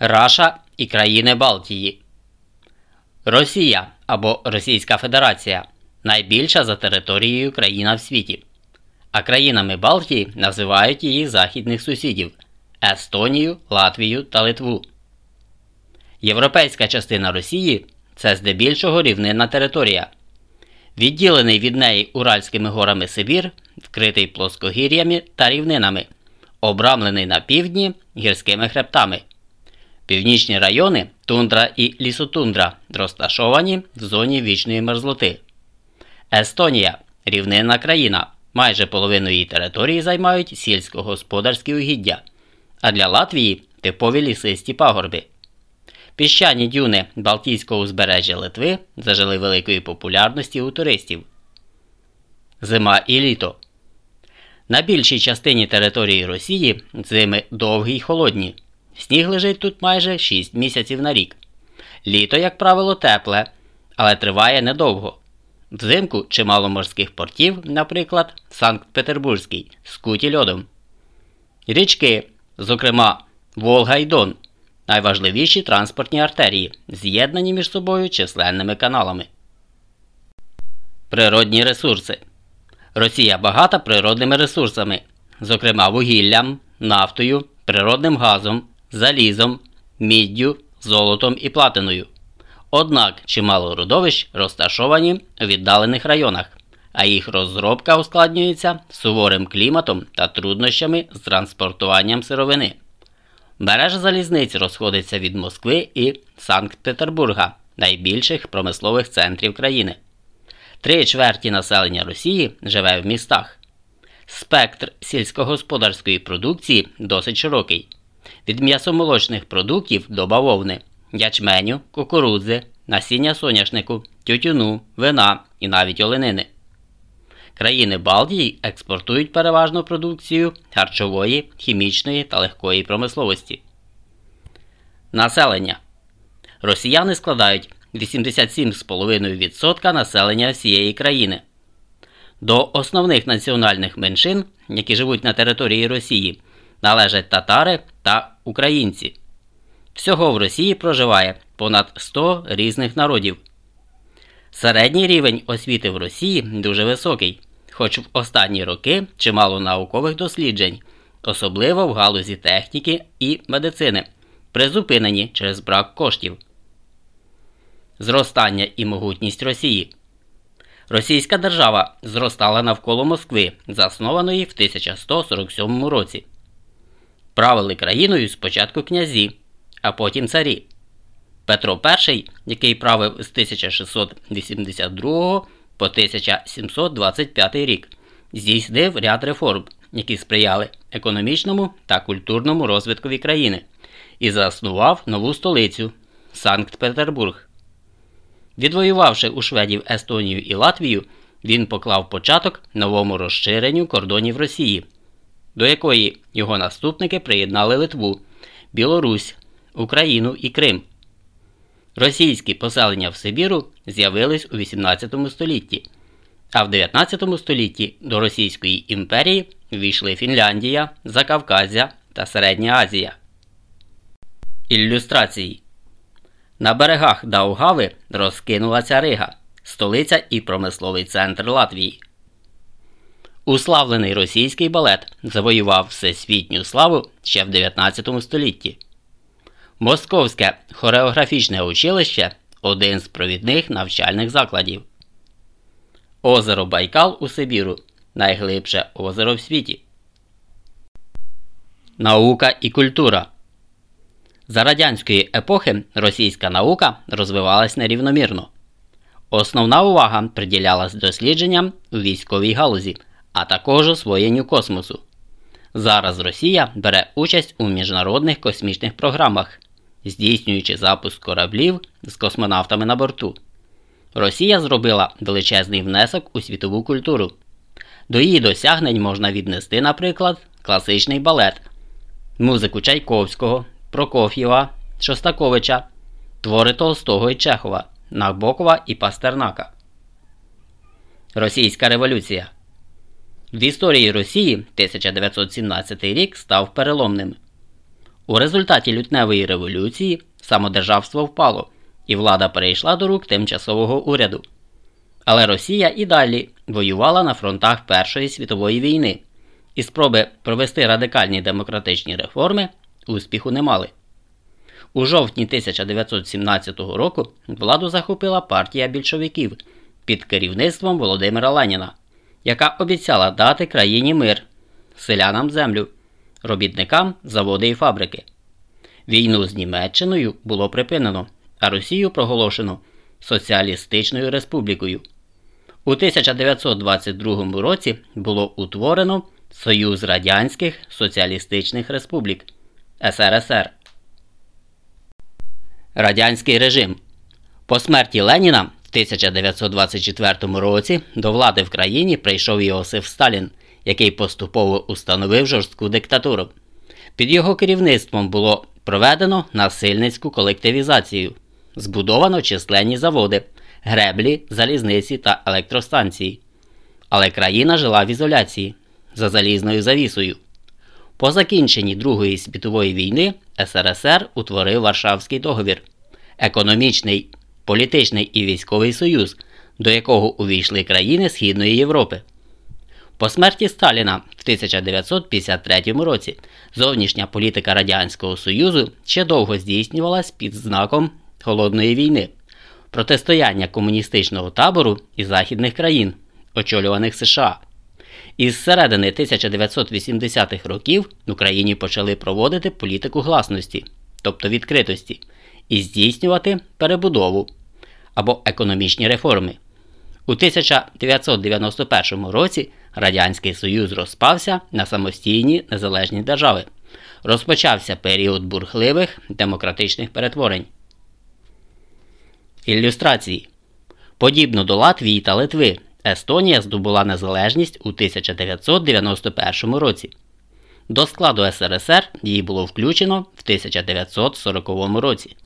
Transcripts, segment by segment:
Раша і країни Балтії. Росія або Російська Федерація найбільша за територією країна в світі. А країнами Балтії називають її західних сусідів Естонію, Латвію та Литву. Європейська частина Росії це здебільшого рівнинна територія. Відділений від неї Уральськими горами Сибір, вкритий плоскогір'ями та рівнинами, обрамлений на півдні гірськими хребтами. Північні райони тундра і лісотундра розташовані в зоні вічної мерзлоти. Естонія рівнинна країна. Майже половину її території займають сільськогосподарські угіддя, а для Латвії типові лісисті пагорби. Піщані дюни Балтійського узбережжя Литви зажили великої популярності у туристів. Зима і літо. На більшій частині території Росії зими довгі й холодні. Сніг лежить тут майже 6 місяців на рік. Літо, як правило, тепле, але триває недовго. Взимку чимало морських портів, наприклад, Санкт-Петербурзький, скуті льодом. Річки, зокрема, Волга і Дон, найважливіші транспортні артерії, з'єднані між собою численними каналами. Природні ресурси. Росія багата природними ресурсами, зокрема вугіллям, нафтою, природним газом, залізом, міддю, золотом і платиною. Однак чимало родовищ розташовані у віддалених районах, а їх розробка ускладнюється суворим кліматом та труднощами з транспортуванням сировини. Мережа залізниць розходиться від Москви і Санкт-Петербурга, найбільших промислових центрів країни. Три чверті населення Росії живе в містах. Спектр сільськогосподарської продукції досить широкий. Від м'ясомолочних продуктів до бавовни ячменю, кукурудзи, насіння соняшнику, тютюну, вина і навіть оленини. Країни Балтії експортують переважно продукцію харчової, хімічної та легкої промисловості. Населення Росіяни складають 87,5% населення всієї країни. До основних національних меншин, які живуть на території Росії, належать татари та українці. Всього в Росії проживає понад 100 різних народів. Середній рівень освіти в Росії дуже високий, хоч в останні роки чимало наукових досліджень, особливо в галузі техніки і медицини, призупинені через брак коштів. Зростання і могутність Росії. Російська держава зростала навколо Москви, заснованої в 1147 році. Правили країною спочатку князі а потім царі. Петро І, який правив з 1682 по 1725 рік, здійснив ряд реформ, які сприяли економічному та культурному розвиткові країни, і заснував нову столицю Санкт-Петербург. Відвоювавши у шведів Естонію і Латвію, він поклав початок новому розширенню кордонів Росії, до якої його наступники приєднали Литву, Білорусь, Україну і Крим. Російські поселення в Сибіру з'явились у 18 столітті, а в 19 столітті до Російської імперії ввійшли Фінляндія, Закавказя та Середня Азія. Ілюстрації На берегах Даугави розкинулася Рига, столиця і промисловий центр Латвії. Уславлений російський балет завоював всесвітню славу ще в 19 столітті. Московське хореографічне училище один з провідних навчальних закладів. Озеро Байкал у Сибіру найглибше озеро в світі. Наука і культура. За радянської епохи російська наука розвивалась нерівномірно. Основна увага приділялась дослідженням у військовій галузі, а також освоєнню космосу. Зараз Росія бере участь у міжнародних космічних програмах здійснюючи запуск кораблів з космонавтами на борту. Росія зробила величезний внесок у світову культуру. До її досягнень можна віднести, наприклад, класичний балет, музику Чайковського, Прокоф'єва, Шостаковича, твори Толстого і Чехова, Набокова і Пастернака. Російська революція в історії Росії 1917 рік став переломним. У результаті лютневої революції самодержавство впало, і влада перейшла до рук тимчасового уряду. Але Росія і далі воювала на фронтах Першої світової війни, і спроби провести радикальні демократичні реформи успіху не мали. У жовтні 1917 року владу захопила партія більшовиків під керівництвом Володимира Леніна, яка обіцяла дати країні мир, селянам землю, робітникам заводи і фабрики. Війну з Німеччиною було припинено, а Росію проголошено Соціалістичною Республікою. У 1922 році було утворено Союз Радянських Соціалістичних Республік СРСР. Радянський режим. По смерті Леніна 1924 році до влади в країні прийшов Іосиф Сталін, який поступово установив жорстку диктатуру. Під його керівництвом було проведено насильницьку колективізацію, збудовано численні заводи, греблі, залізниці та електростанції. Але країна жила в ізоляції за залізною завісою. По закінченні Другої світової війни СРСР утворив Варшавський договір, економічний, політичний і військовий союз, до якого увійшли країни Східної Європи. По смерті Сталіна в 1953 році зовнішня політика Радянського Союзу ще довго здійснювалась під знаком Холодної війни, протистояння комуністичного табору і західних країн, очолюваних США. Із середини 1980-х років в Україні почали проводити політику гласності, тобто відкритості, і здійснювати перебудову або економічні реформи. У 1991 році Радянський Союз розпався на самостійні незалежні держави. Розпочався період бурхливих демократичних перетворень. Ілюстрації. Подібно до Латвії та Литви, Естонія здобула незалежність у 1991 році. До складу СРСР її було включено в 1940 році.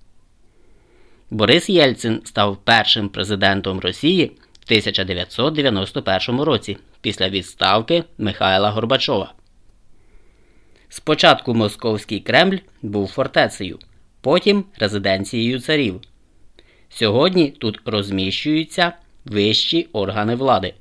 Борис Єльцин став першим президентом Росії в 1991 році після відставки Михайла Горбачова. Спочатку Московський Кремль був фортецею, потім резиденцією царів. Сьогодні тут розміщуються вищі органи влади.